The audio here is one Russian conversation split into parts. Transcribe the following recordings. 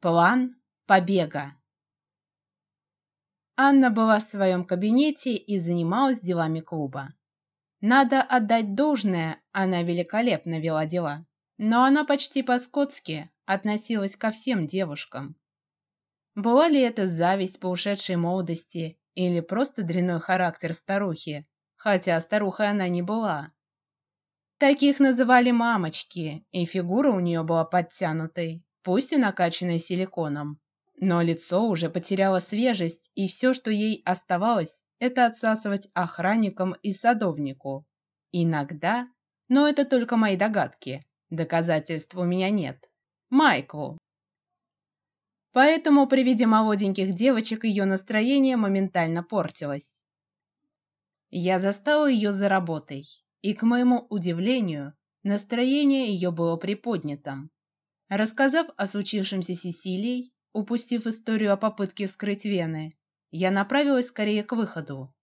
План побега. Анна была в своем кабинете и занималась делами клуба. Надо отдать должное, она великолепно вела дела, но она почти по-скотски относилась ко всем девушкам. Была ли это зависть по ушедшей молодости или просто дрянной характер старухи, хотя старухой она не была. Таких называли мамочки, и фигура у нее была подтянутой, пусть и накачанной силиконом, но лицо уже потеряло свежесть, и все, что ей оставалось, это отсасывать охранникам и садовнику. Иногда, но это только мои догадки, доказательств у меня нет. Майклу. Поэтому при виде молоденьких девочек ее настроение моментально портилось. Я застала ее за работой, и к моему удивлению настроение ее было приподнятым. Рассказав о случившемся Сесилии, упустив историю о попытке вскрыть вены, я направилась скорее к выходу.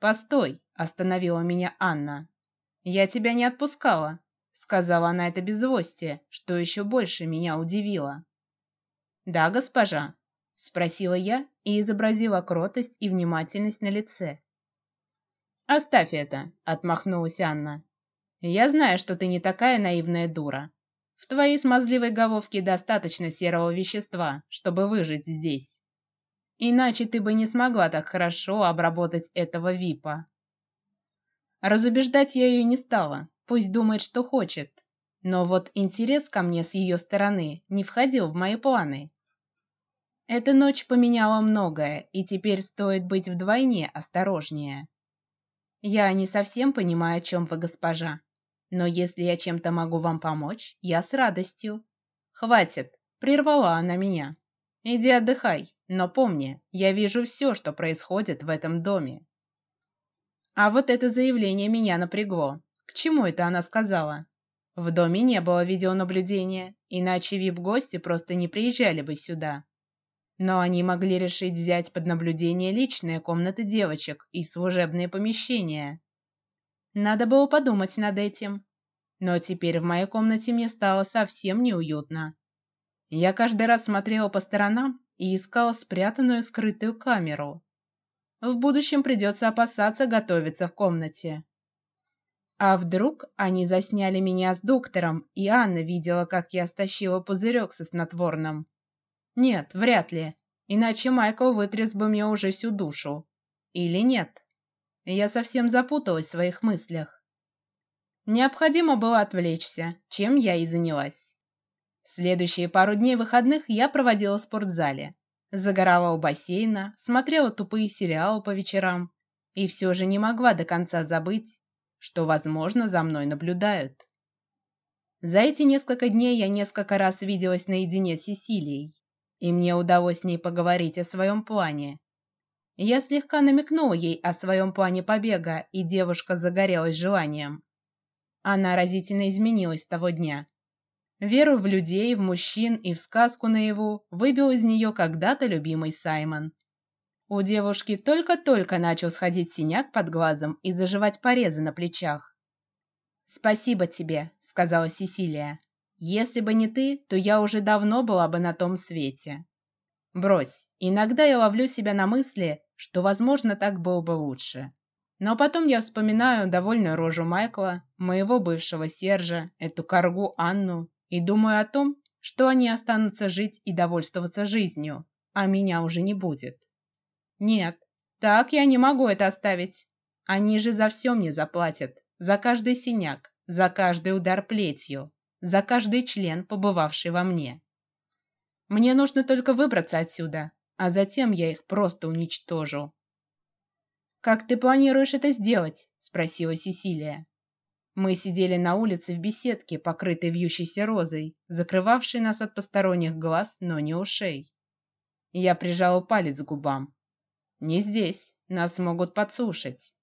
Постой, остановила меня Анна. Я тебя не отпускала, сказала она это без что еще больше меня удивило. Да, госпожа, спросила я и изобразила кротость и внимательность на лице. Оставь это, отмахнулась Анна. Я знаю, что ты не такая наивная дура. В твоей смазливой головке достаточно серого вещества, чтобы выжить здесь. Иначе ты бы не смогла так хорошо обработать этого випа. Разубеждать я ее не стала, пусть думает, что хочет. Но вот интерес ко мне с ее стороны не входил в мои планы. Эта ночь поменяла многое, и теперь стоит быть вдвойне осторожнее. Я не совсем понимаю, о чем вы, госпожа. Но если я чем-то могу вам помочь, я с радостью. Хватит, прервала она меня. Иди отдыхай, но помни, я вижу все, что происходит в этом доме. А вот это заявление меня напрягло. К чему это она сказала? В доме не было видеонаблюдения, иначе вип-гости просто не приезжали бы сюда. Но они могли решить взять под наблюдение личные комнаты девочек и служебные помещения. Надо было подумать над этим. Но теперь в моей комнате мне стало совсем неуютно. Я каждый раз смотрела по сторонам и искала спрятанную скрытую камеру. В будущем придется опасаться готовиться в комнате. А вдруг они засняли меня с доктором, и Анна видела, как я стащила пузырек со снотворным? Нет, вряд ли. Иначе Майкл вытряс бы мне уже всю душу. Или нет? Я совсем запуталась в своих мыслях. Необходимо было отвлечься, чем я и занялась. Следующие пару дней выходных я проводила в спортзале, загорала у бассейна, смотрела тупые сериалы по вечерам и все же не могла до конца забыть, что, возможно, за мной наблюдают. За эти несколько дней я несколько раз виделась наедине с Сесилией, и мне удалось с ней поговорить о своем плане, я слегка намекнула ей о своем плане побега, и девушка загорелась желанием. Она разительно изменилась с того дня. Веру в людей, в мужчин и в сказку наяву выбил из нее когда-то любимый Саймон. У девушки только-только начал сходить синяк под глазом и заживать порезы на плечах. Спасибо тебе, сказала Сесилия. Если бы не ты, то я уже давно была бы на том свете. Брось. Иногда я ловлю себя на мысли, что, возможно, так было бы лучше. Но потом я вспоминаю довольную рожу Майкла, моего бывшего Сержа, эту коргу Анну, и думаю о том, что они останутся жить и довольствоваться жизнью, а меня уже не будет. Нет, так я не могу это оставить. Они же за все мне заплатят, за каждый синяк, за каждый удар плетью, за каждый член, побывавший во мне. Мне нужно только выбраться отсюда, а затем я их просто уничтожу. Как ты планируешь это сделать? – спросила Сесилия. Мы сидели на улице в беседке, покрытой вьющейся розой, закрывавшей нас от посторонних глаз, но не ушей. Я прижала палец к губам. Не здесь, нас могут подслушать.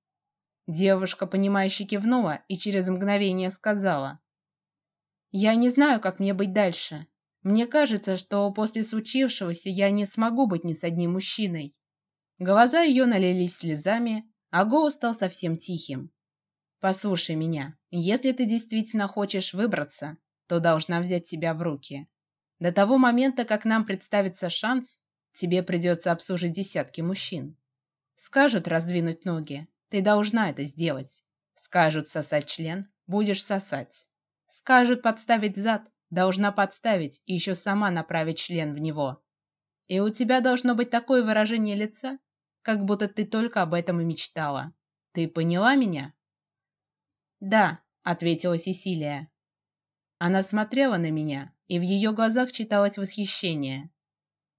Девушка, понимающе кивнула и через мгновение сказала: "Я не знаю, как мне быть дальше. Мне кажется, что после случившегося я не смогу быть ни с одним мужчиной. Глаза ее налились слезами, а голос стал совсем тихим. Послушай меня, если ты действительно хочешь выбраться, то должна взять себя в руки. До того момента, как нам представится шанс, тебе придется обслужить десятки мужчин. Скажут раздвинуть ноги, ты должна это сделать. Скажут сосать член, будешь сосать. Скажут подставить зад, должна подставить и еще сама направить член в него. И у тебя должно быть такое выражение лица, как будто ты только об этом и мечтала. Ты поняла меня? Да, ответила Сесилия. Она смотрела на меня, и в ее глазах читалось восхищение.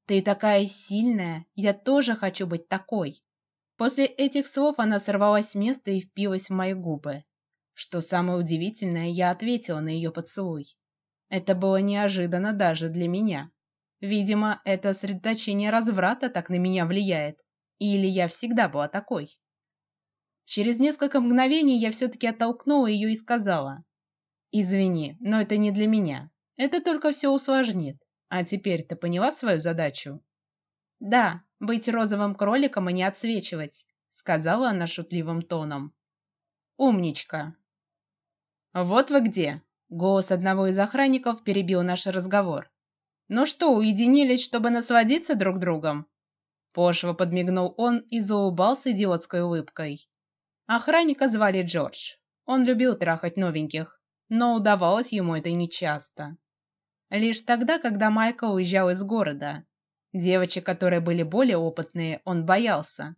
Ты такая сильная, я тоже хочу быть такой. После этих слов она сорвалась с места и впилась в мои губы. Что самое удивительное, я ответила на ее поцелуй. Это было неожиданно даже для меня. Видимо, это сосредоточение разврата так на меня влияет, или я всегда была такой. Через несколько мгновений я все-таки оттолкнула ее и сказала: "Извини, но это не для меня. Это только все усложнит. А теперь ты поняла свою задачу?" "Да, быть розовым кроликом и не отсвечивать", сказала она шутливым тоном. "Умничка". Вот вы где! Голос одного из охранников перебил наш разговор. Ну что, уединились, чтобы насладиться друг другом? Пошло подмигнул он и заулыбался идиотской улыбкой. Охранника звали Джордж. Он любил трахать новеньких, но удавалось ему это нечасто. Лишь тогда, когда Майкл уезжал из города. Девочек, которые были более опытные, он боялся.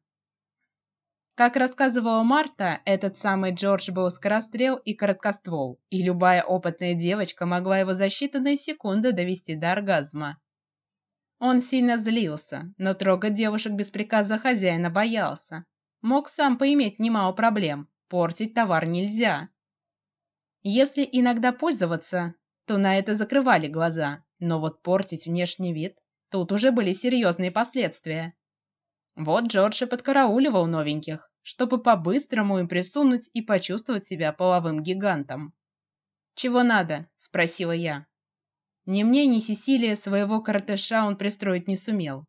Как рассказывала Марта, этот самый Джордж был скорострел и короткоствол, и любая опытная девочка могла его за считанные секунды довести до оргазма. Он сильно злился, но трогать девушек без приказа хозяина боялся, мог сам поиметь немало проблем. Портить товар нельзя. Если иногда пользоваться, то на это закрывали глаза, но вот портить внешний вид тут уже были серьезные последствия. Вот Джордж и подкарауливал новеньких, чтобы по-быстрому им присунуть и почувствовать себя половым гигантом. Чего надо? – спросила я. Ни мне, ни Сесилия своего картеша он пристроить не сумел.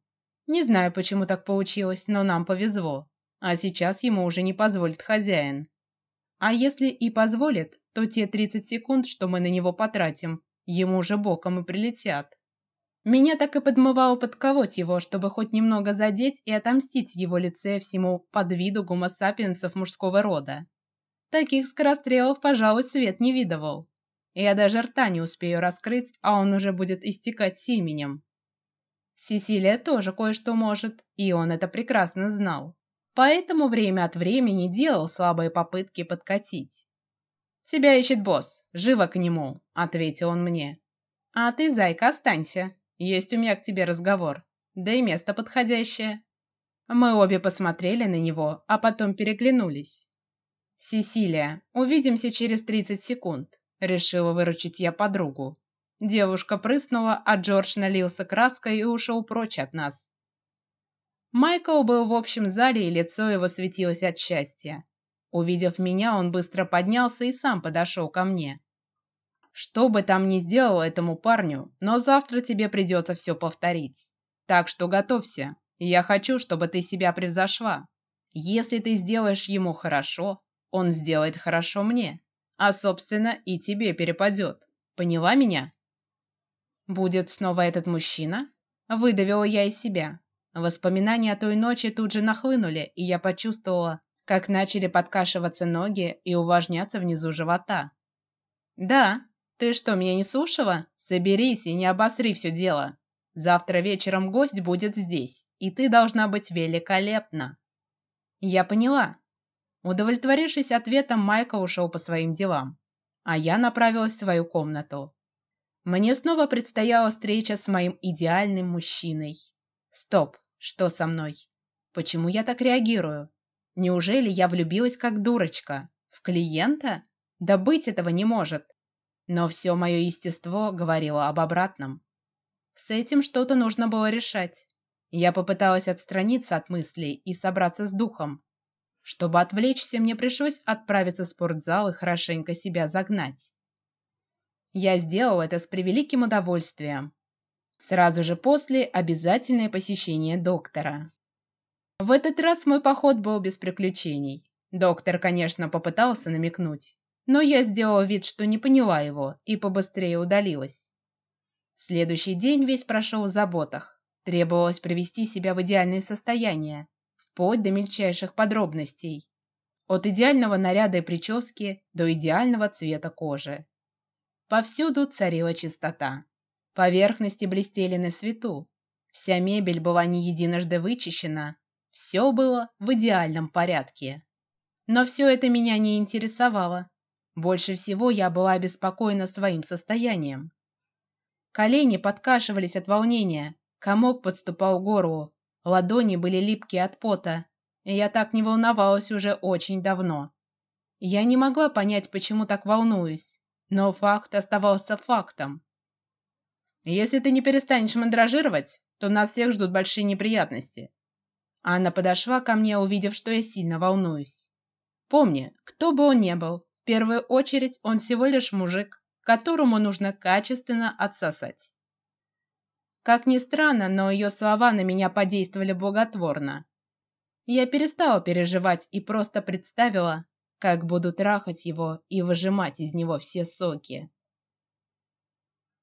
Не знаю, почему так получилось, но нам повезло а сейчас ему уже не позволит хозяин. А если и позволит, то те тридцать секунд, что мы на него потратим, ему уже боком и прилетят. Меня так и подмывало подколоть его, чтобы хоть немного задеть и отомстить его лице всему подвиду гомосапиенсов мужского рода. Таких скорострелов, пожалуй, свет не видывал. Я даже рта не успею раскрыть, а он уже будет истекать семенем. Сесилия тоже кое-что может, и он это прекрасно знал поэтому время от времени делал слабые попытки подкатить. Тебя ищет босс, живо к нему, ответил он мне. А ты, зайка, останься, есть у меня к тебе разговор, да и место подходящее. Мы обе посмотрели на него, а потом переглянулись. Сесилия, увидимся через тридцать секунд, решила выручить я подругу. Девушка прыснула, а Джордж налился краской и ушел прочь от нас. Майкл был в общем зале, и лицо его светилось от счастья. Увидев меня, он быстро поднялся и сам подошел ко мне. Что бы там ни сделал этому парню, но завтра тебе придется все повторить. Так что готовься. Я хочу, чтобы ты себя превзошла. Если ты сделаешь ему хорошо, он сделает хорошо мне, а собственно и тебе перепадет. Поняла меня? Будет снова этот мужчина? Выдавила я из себя. Воспоминания о той ночи тут же нахлынули, и я почувствовала, как начали подкашиваться ноги и увлажняться внизу живота. Да, ты что, меня не слушала? Соберись и не обосри все дело. Завтра вечером гость будет здесь, и ты должна быть великолепна. Я поняла. Удовлетворившись ответом, Майка ушел по своим делам, а я направилась в свою комнату. Мне снова предстояла встреча с моим идеальным мужчиной. Стоп, что со мной? Почему я так реагирую? Неужели я влюбилась как дурочка в клиента? Да быть этого не может. Но все мое естество говорило об обратном. С этим что-то нужно было решать. Я попыталась отстраниться от мыслей и собраться с духом. Чтобы отвлечься, мне пришлось отправиться в спортзал и хорошенько себя загнать. Я сделал это с превеликим удовольствием, Сразу же после обязательное посещение доктора. В этот раз мой поход был без приключений. Доктор, конечно, попытался намекнуть, но я сделала вид, что не поняла его, и побыстрее удалилась. Следующий день весь прошел в заботах. Требовалось привести себя в идеальное состояние, вплоть до мельчайших подробностей, от идеального наряда и прически до идеального цвета кожи. Повсюду царила чистота. Поверхности блестели на свету. Вся мебель была не единожды вычищена. Все было в идеальном порядке. Но все это меня не интересовало. Больше всего я была обеспокоена своим состоянием. Колени подкашивались от волнения, комок подступал к горлу, ладони были липкие от пота, и я так не волновалась уже очень давно. Я не могла понять, почему так волнуюсь, но факт оставался фактом. Если ты не перестанешь мандражировать, то нас всех ждут большие неприятности. Анна подошла ко мне, увидев, что я сильно волнуюсь. Помни, кто бы он ни был, первую очередь он всего лишь мужик, которому нужно качественно отсосать. Как ни странно, но ее слова на меня подействовали благотворно. Я перестала переживать и просто представила, как буду трахать его и выжимать из него все соки.